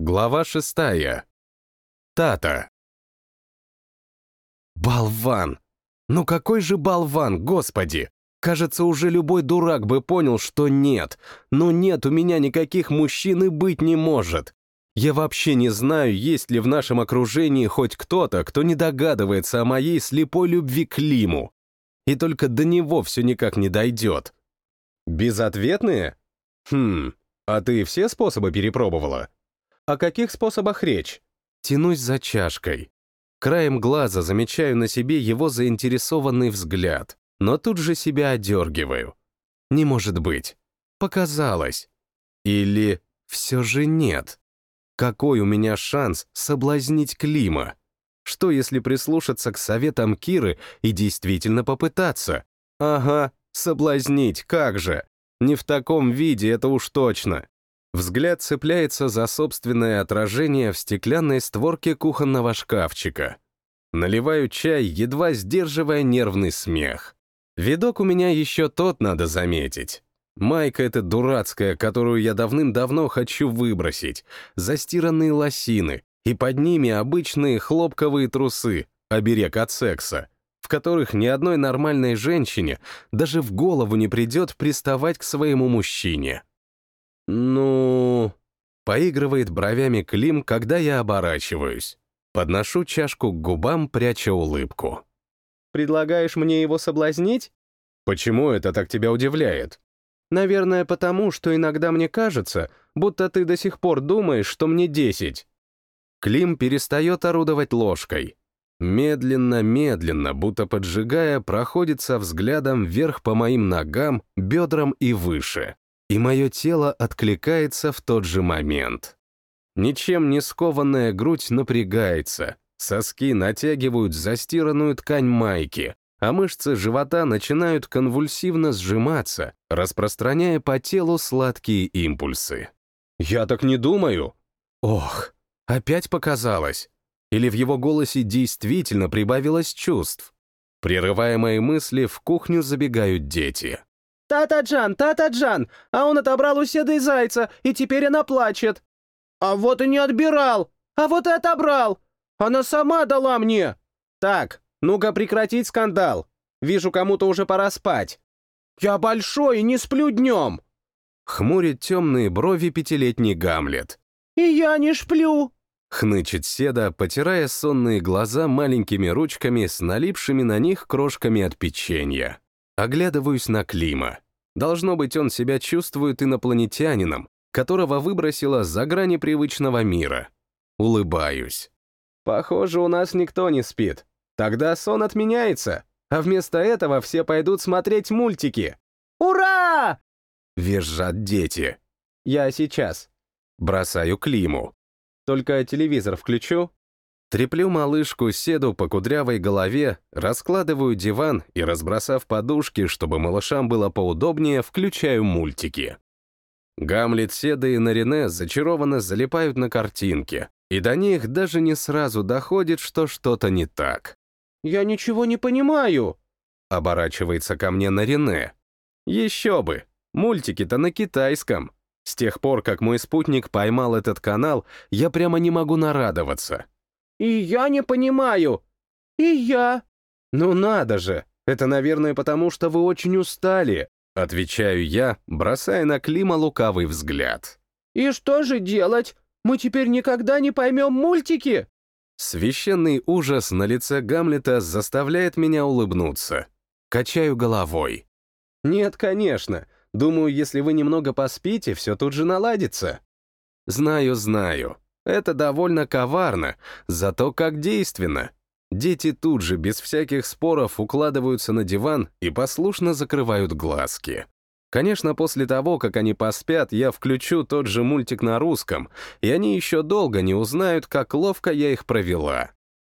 Глава шестая. Тата. Болван! Ну какой же болван, господи! Кажется, уже любой дурак бы понял, что нет. Но нет, у меня никаких мужчин и быть не может. Я вообще не знаю, есть ли в нашем окружении хоть кто-то, кто не догадывается о моей слепой любви к Лиму. И только до него все никак не дойдет. Безответные? Хм, а ты все способы перепробовала? О каких способах речь? Тянусь за чашкой. Краем глаза замечаю на себе его заинтересованный взгляд, но тут же себя одергиваю. Не может быть. Показалось. Или все же нет. Какой у меня шанс соблазнить Клима? Что, если прислушаться к советам Киры и действительно попытаться? Ага, соблазнить, как же. Не в таком виде, это уж точно. Взгляд цепляется за собственное отражение в стеклянной створке кухонного шкафчика. Наливаю чай, едва сдерживая нервный смех. Видок у меня еще тот, надо заметить. Майка эта дурацкая, которую я давным-давно хочу выбросить, застиранные лосины, и под ними обычные хлопковые трусы, оберег от секса, в которых ни одной нормальной женщине даже в голову не придет приставать к своему мужчине. «Ну...» — поигрывает бровями Клим, когда я оборачиваюсь. Подношу чашку к губам, пряча улыбку. «Предлагаешь мне его соблазнить?» «Почему это так тебя удивляет?» «Наверное, потому, что иногда мне кажется, будто ты до сих пор думаешь, что мне десять». Клим перестает орудовать ложкой. Медленно-медленно, будто поджигая, проходится взглядом вверх по моим ногам, бедрам и выше и мое тело откликается в тот же момент. Ничем не скованная грудь напрягается, соски натягивают застиранную ткань майки, а мышцы живота начинают конвульсивно сжиматься, распространяя по телу сладкие импульсы. «Я так не думаю!» «Ох, опять показалось!» Или в его голосе действительно прибавилось чувств? Прерывая мои мысли, в кухню забегают дети. «Тата-джан, Тата-джан, а он отобрал у Седы зайца, и теперь она плачет». «А вот и не отбирал, а вот и отобрал. Она сама дала мне». «Так, ну-ка прекратить скандал. Вижу, кому-то уже пора спать». «Я большой и не сплю днем». Хмурит темные брови пятилетний Гамлет. «И я не сплю». Хнычет Седа, потирая сонные глаза маленькими ручками с налипшими на них крошками от печенья. Оглядываюсь на Клима. Должно быть, он себя чувствует инопланетянином, которого выбросило за грани привычного мира. Улыбаюсь. Похоже, у нас никто не спит. Тогда сон отменяется, а вместо этого все пойдут смотреть мультики. Ура! Визжат дети. Я сейчас. Бросаю Климу. Только телевизор включу. Треплю малышку седу по кудрявой голове, раскладываю диван и, разбросав подушки, чтобы малышам было поудобнее, включаю мультики. Гамлет, Седа и Нарине зачарованно залипают на картинке, и до них даже не сразу доходит, что что-то не так. «Я ничего не понимаю», — оборачивается ко мне Нарине. «Еще бы! Мультики-то на китайском. С тех пор, как мой спутник поймал этот канал, я прямо не могу нарадоваться. «И я не понимаю!» «И я!» «Ну надо же! Это, наверное, потому что вы очень устали!» Отвечаю я, бросая на Клима лукавый взгляд. «И что же делать? Мы теперь никогда не поймем мультики!» Священный ужас на лице Гамлета заставляет меня улыбнуться. Качаю головой. «Нет, конечно. Думаю, если вы немного поспите, все тут же наладится». «Знаю, знаю. Это довольно коварно, зато как действенно. Дети тут же, без всяких споров, укладываются на диван и послушно закрывают глазки. Конечно, после того, как они поспят, я включу тот же мультик на русском, и они еще долго не узнают, как ловко я их провела.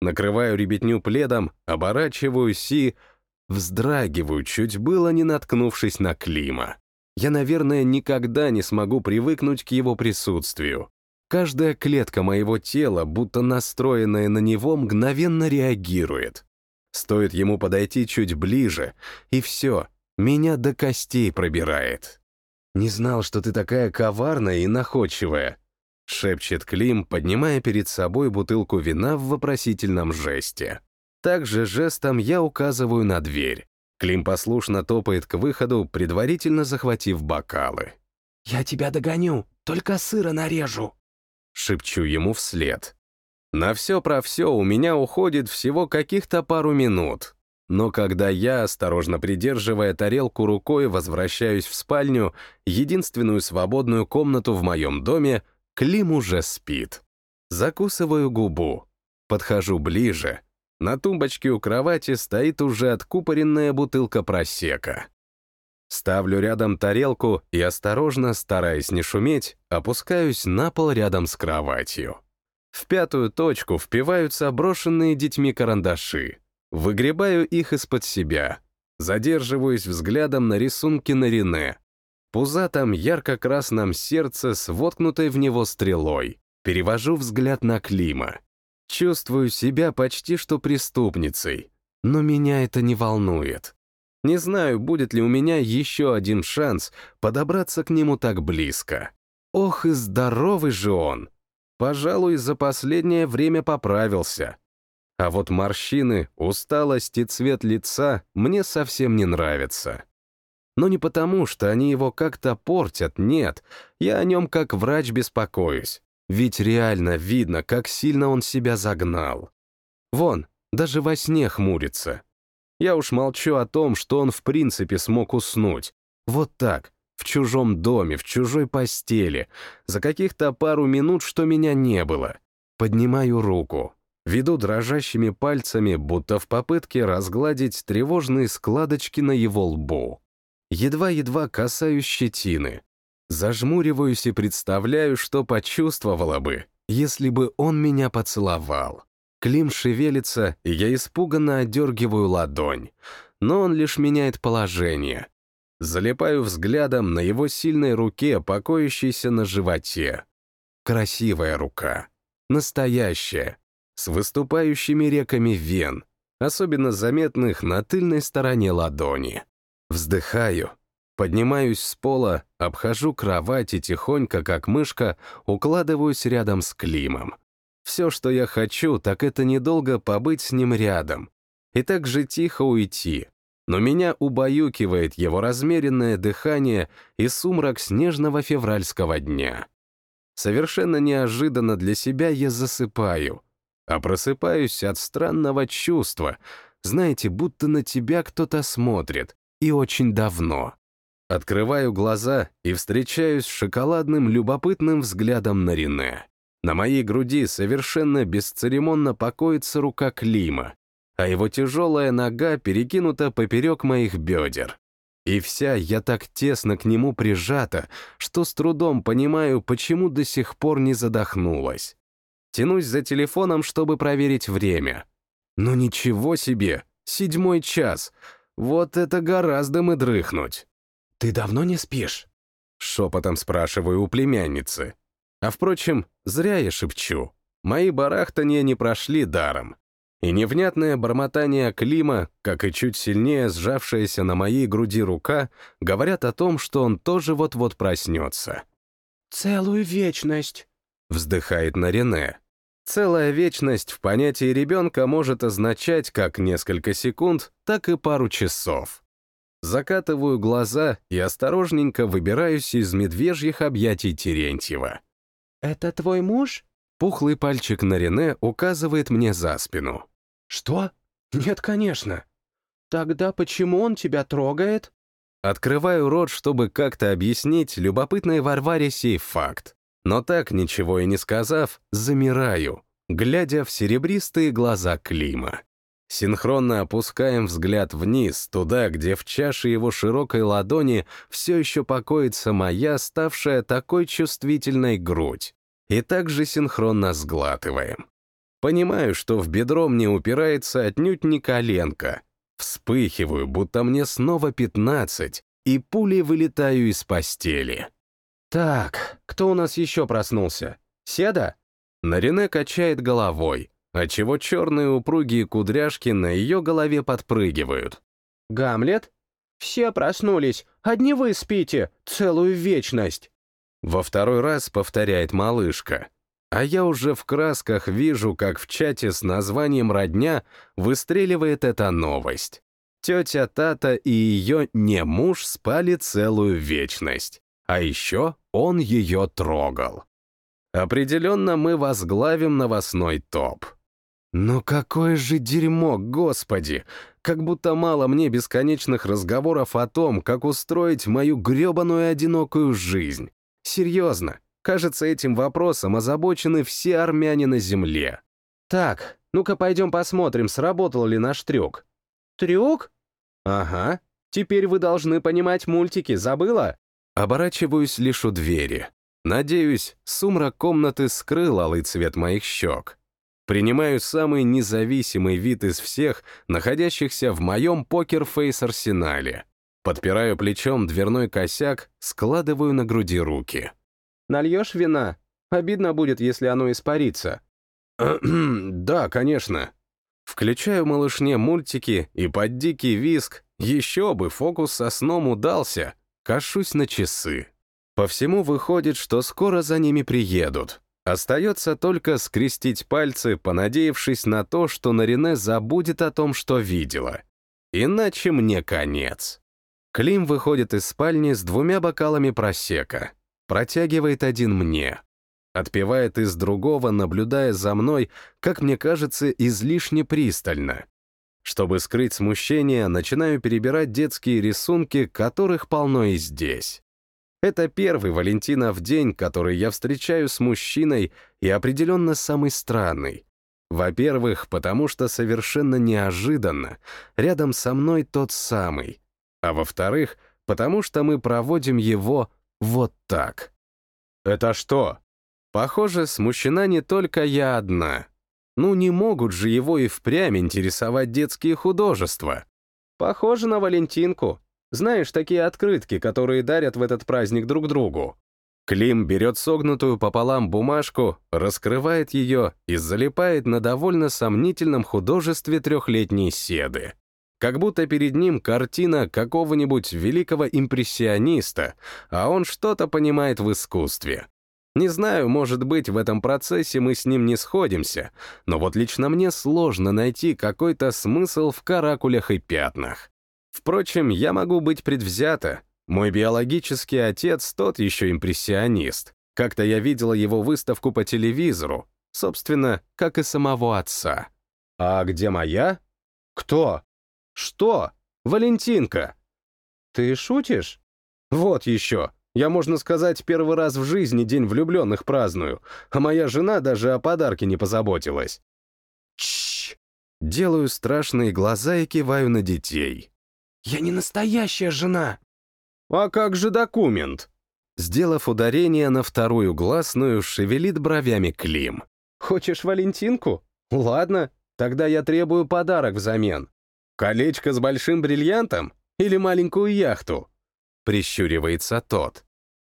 Накрываю ребятню пледом, оборачиваюсь и... Вздрагиваю, чуть было не наткнувшись на Клима. Я, наверное, никогда не смогу привыкнуть к его присутствию. Каждая клетка моего тела, будто настроенная на него, мгновенно реагирует. Стоит ему подойти чуть ближе, и все, меня до костей пробирает. Не знал, что ты такая коварная и находчивая. — шепчет Клим, поднимая перед собой бутылку вина в вопросительном жесте. Также жестом я указываю на дверь. Клим послушно топает к выходу, предварительно захватив бокалы. «Я тебя догоню, только сыра нарежу», — шепчу ему вслед. На все про все у меня уходит всего каких-то пару минут. Но когда я, осторожно придерживая тарелку рукой, возвращаюсь в спальню, единственную свободную комнату в моем доме, Клим уже спит. Закусываю губу. Подхожу ближе. На тумбочке у кровати стоит уже откупоренная бутылка просека. Ставлю рядом тарелку и, осторожно, стараясь не шуметь, опускаюсь на пол рядом с кроватью. В пятую точку впиваются брошенные детьми карандаши. Выгребаю их из-под себя. Задерживаюсь взглядом на рисунке на Рене. Пузатом ярко-красном сердце с воткнутой в него стрелой. Перевожу взгляд на Клима. Чувствую себя почти что преступницей. Но меня это не волнует. Не знаю, будет ли у меня еще один шанс подобраться к нему так близко. Ох и здоровый же он! Пожалуй, за последнее время поправился. А вот морщины, усталость и цвет лица мне совсем не нравятся. Но не потому, что они его как-то портят, нет. Я о нем как врач беспокоюсь. Ведь реально видно, как сильно он себя загнал. Вон, даже во сне хмурится. Я уж молчу о том, что он в принципе смог уснуть. Вот так, в чужом доме, в чужой постели, за каких-то пару минут, что меня не было. Поднимаю руку, веду дрожащими пальцами, будто в попытке разгладить тревожные складочки на его лбу. Едва-едва касаюсь щетины. Зажмуриваюсь и представляю, что почувствовала бы, если бы он меня поцеловал. Клим шевелится, и я испуганно отдергиваю ладонь, но он лишь меняет положение. Залипаю взглядом на его сильной руке, покоящейся на животе. Красивая рука. Настоящая, с выступающими реками вен, особенно заметных на тыльной стороне ладони. Вздыхаю, поднимаюсь с пола, обхожу кровать и тихонько, как мышка, укладываюсь рядом с Климом. Все, что я хочу, так это недолго побыть с ним рядом. И так же тихо уйти. Но меня убаюкивает его размеренное дыхание и сумрак снежного февральского дня. Совершенно неожиданно для себя я засыпаю, а просыпаюсь от странного чувства, знаете, будто на тебя кто-то смотрит, и очень давно. Открываю глаза и встречаюсь с шоколадным любопытным взглядом на Рене. На моей груди совершенно бесцеремонно покоится рука Клима, а его тяжелая нога перекинута поперек моих бедер. И вся я так тесно к нему прижата, что с трудом понимаю, почему до сих пор не задохнулась. Тянусь за телефоном, чтобы проверить время. Но ничего себе, седьмой час. Вот это гораздо мы дрыхнуть. «Ты давно не спишь?» Шепотом спрашиваю у племянницы. А впрочем, зря я шепчу. Мои барахтания не прошли даром. И невнятное бормотание Клима, как и чуть сильнее сжавшаяся на моей груди рука, говорят о том, что он тоже вот-вот проснется. «Целую вечность», — вздыхает на Рене. Целая вечность в понятии ребенка может означать как несколько секунд, так и пару часов. Закатываю глаза и осторожненько выбираюсь из медвежьих объятий Терентьева. «Это твой муж?» Пухлый пальчик на Рене указывает мне за спину. «Что? Нет, конечно. Тогда почему он тебя трогает?» Открываю рот, чтобы как-то объяснить любопытной Варваре сей факт но так, ничего и не сказав, замираю, глядя в серебристые глаза Клима. Синхронно опускаем взгляд вниз, туда, где в чаше его широкой ладони все еще покоится моя, ставшая такой чувствительной грудь. И также синхронно сглатываем. Понимаю, что в бедро мне упирается отнюдь не коленка. Вспыхиваю, будто мне снова пятнадцать, и пулей вылетаю из постели. «Так, кто у нас еще проснулся? Седа?» Нарине качает головой, отчего черные упругие кудряшки на ее голове подпрыгивают. «Гамлет? Все проснулись, одни вы спите, целую вечность!» Во второй раз повторяет малышка. А я уже в красках вижу, как в чате с названием «Родня» выстреливает эта новость. Тетя Тата и ее не муж спали целую вечность. А еще он ее трогал. Определенно мы возглавим новостной топ. Но какое же дерьмо, господи! Как будто мало мне бесконечных разговоров о том, как устроить мою гребаную одинокую жизнь. Серьезно, кажется, этим вопросом озабочены все армяне на земле. Так, ну-ка пойдем посмотрим, сработал ли наш трюк. Трюк? Ага, теперь вы должны понимать мультики, забыла? Оборачиваюсь лишь у двери. Надеюсь, сумрак комнаты скрыл алый цвет моих щек. Принимаю самый независимый вид из всех, находящихся в моем покер-фейс-арсенале. Подпираю плечом дверной косяк, складываю на груди руки. «Нальешь вина? Обидно будет, если оно испарится». «Да, конечно». Включаю малышне мультики, и под дикий виск, еще бы, фокус со сном удался, кашусь на часы. По всему выходит, что скоро за ними приедут. Остается только скрестить пальцы, понадеявшись на то, что Нарине забудет о том, что видела. Иначе мне конец. Клим выходит из спальни с двумя бокалами просека. Протягивает один мне. Отпивает из другого, наблюдая за мной, как мне кажется, излишне пристально. Чтобы скрыть смущение, начинаю перебирать детские рисунки, которых полно и здесь. Это первый Валентинов день, который я встречаю с мужчиной, и определенно самый странный. Во-первых, потому что совершенно неожиданно рядом со мной тот самый, а во-вторых, потому что мы проводим его вот так. Это что? Похоже, смущена не только я одна. Ну, не могут же его и впрямь интересовать детские художества. Похоже на Валентинку. Знаешь, такие открытки, которые дарят в этот праздник друг другу. Клим берет согнутую пополам бумажку, раскрывает ее и залипает на довольно сомнительном художестве трехлетней седы. Как будто перед ним картина какого-нибудь великого импрессиониста, а он что-то понимает в искусстве. Не знаю, может быть, в этом процессе мы с ним не сходимся, но вот лично мне сложно найти какой-то смысл в каракулях и пятнах. Впрочем, я могу быть предвзята. Мой биологический отец тот еще импрессионист. Как-то я видела его выставку по телевизору, собственно, как и самого отца. А где моя? Кто? Что? Валентинка. Ты шутишь? Вот еще. Я, можно сказать, первый раз в жизни день влюбленных праздную, а моя жена даже о подарке не позаботилась. Чш! Делаю страшные глаза и киваю на детей. Я не настоящая жена. А как же документ? Сделав ударение на вторую гласную, шевелит бровями Клим. Хочешь Валентинку? Ладно, тогда я требую подарок взамен. Колечко с большим бриллиантом или маленькую яхту?» Прищуривается тот.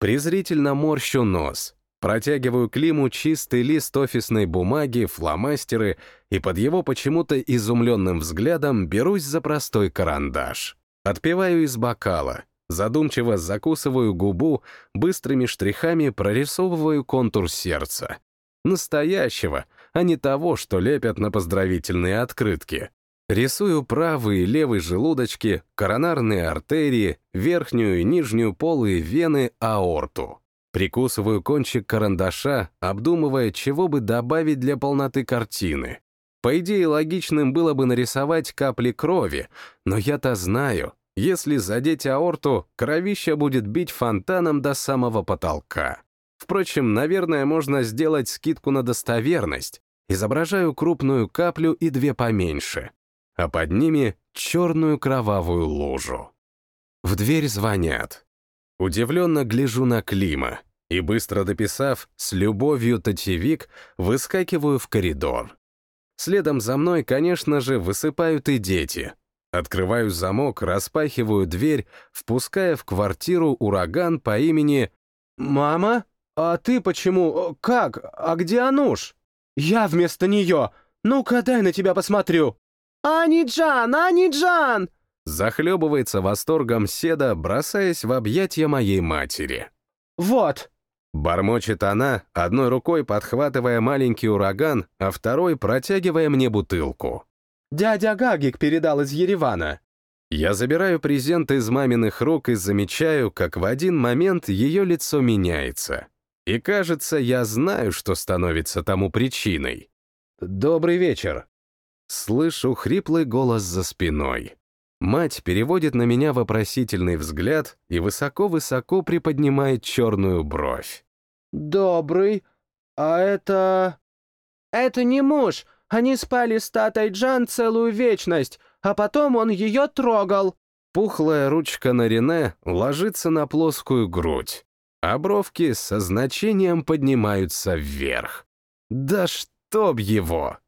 Презрительно морщу нос. Протягиваю Климу чистый лист офисной бумаги, фломастеры, и под его почему-то изумленным взглядом берусь за простой карандаш. Отпиваю из бокала, задумчиво закусываю губу, быстрыми штрихами прорисовываю контур сердца. Настоящего, а не того, что лепят на поздравительные открытки. Рисую правый и левый желудочки, коронарные артерии, верхнюю и нижнюю полые вены, аорту. Прикусываю кончик карандаша, обдумывая, чего бы добавить для полноты картины. По идее, логичным было бы нарисовать капли крови, но я-то знаю, если задеть аорту, кровища будет бить фонтаном до самого потолка. Впрочем, наверное, можно сделать скидку на достоверность. Изображаю крупную каплю и две поменьше а под ними черную кровавую лужу. В дверь звонят. Удивленно гляжу на Клима и, быстро дописав, с любовью татевик, выскакиваю в коридор. Следом за мной, конечно же, высыпают и дети. Открываю замок, распахиваю дверь, впуская в квартиру ураган по имени... «Мама? А ты почему? Как? А где Ануш?» «Я вместо нее! Ну-ка, дай на тебя посмотрю!» «Аниджан! Аниджан!» Захлебывается восторгом Седа, бросаясь в объятия моей матери. «Вот! Бормочет она, одной рукой подхватывая маленький ураган, а второй протягивая мне бутылку. «Дядя Гагик передал из Еревана». Я забираю презент из маминых рук и замечаю, как в один момент ее лицо меняется. И кажется, я знаю, что становится тому причиной. «Добрый вечер». Слышу хриплый голос за спиной. Мать переводит на меня вопросительный взгляд и высоко-высоко приподнимает черную бровь. «Добрый? А это...» «Это не муж. Они спали с Татой Джан целую вечность, а потом он ее трогал». Пухлая ручка на Рене ложится на плоскую грудь, а бровки со значением поднимаются вверх. «Да чтоб его!»